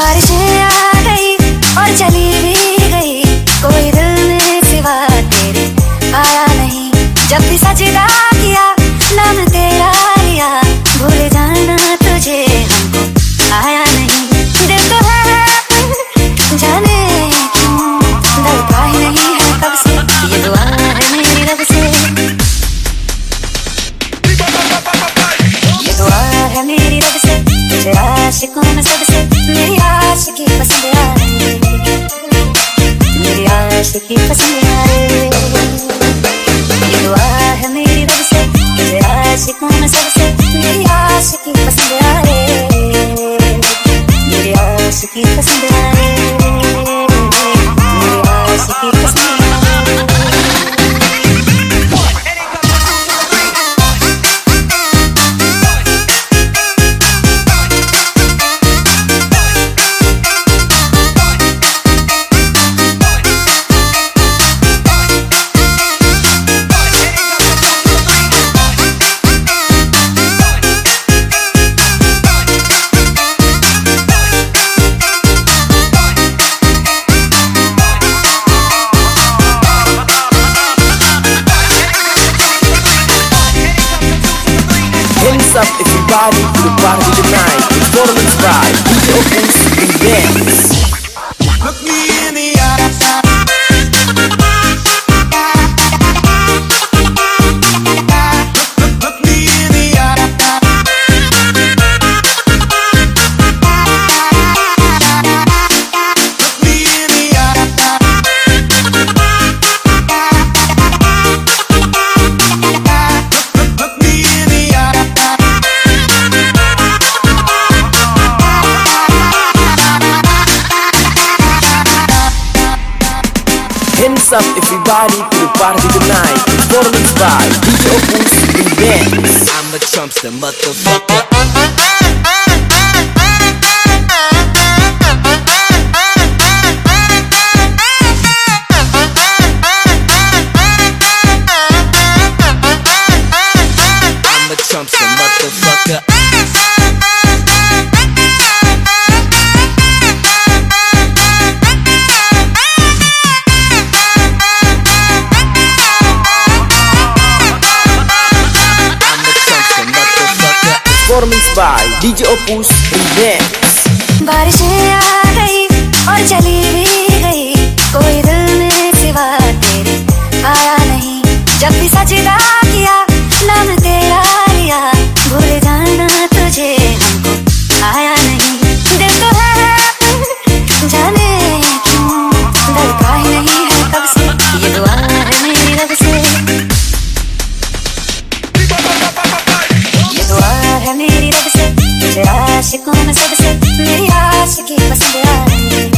आ गई और चली भी गई। कोई दिल सिवा तेरे, आया नहीं। जब भी सजदा Sikit pa sa body to the party tonight. It's bottle and sprite. Do and dance. Up everybody? To the party tonight. Performance by DJ Opus in Benz I'm a Trumpster motherfucker. DJ Opus Remix आशिकों में सबसे मेरी आशिकी पसंद आई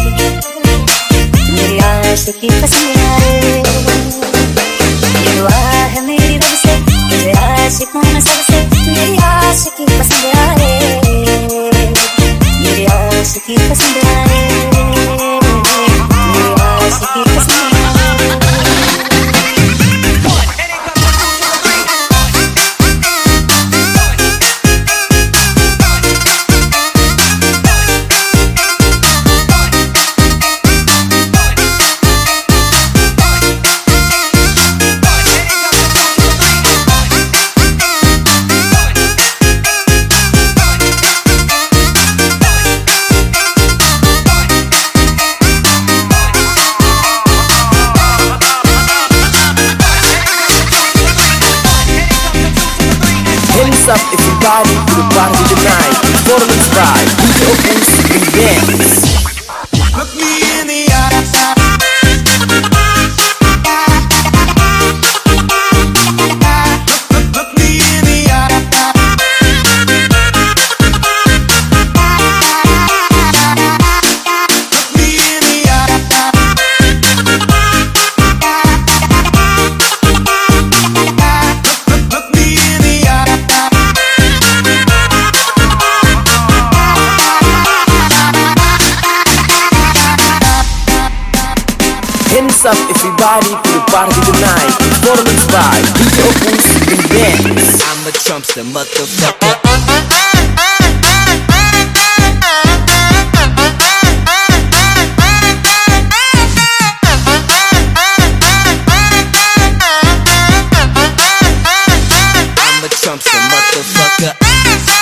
मेरी आशिकी पसंद आई What's up everybody? To the party tonight. Performance by DJ Opus and Dance I'm a Trumpster motherfucker. I'm a trumpster, motherfucker.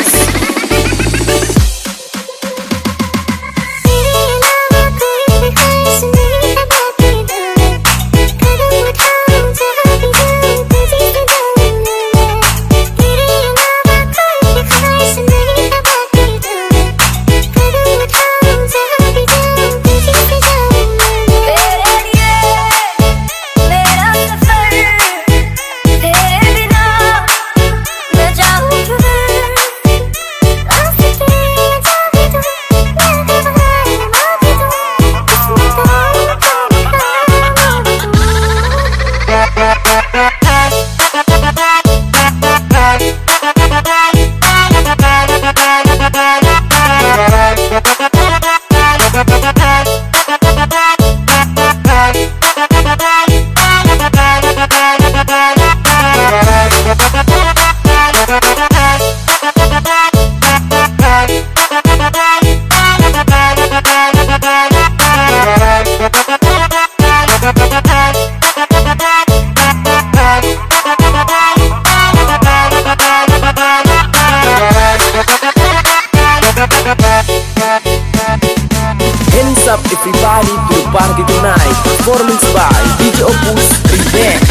tonight Performance by DJ Opus Remix.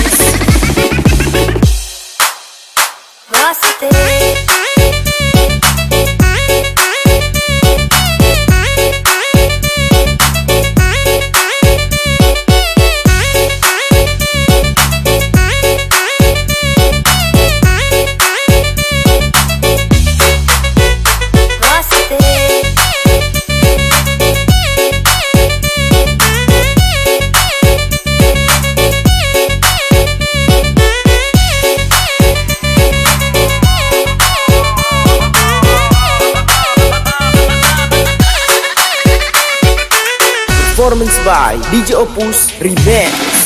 by DJ Opus Remix.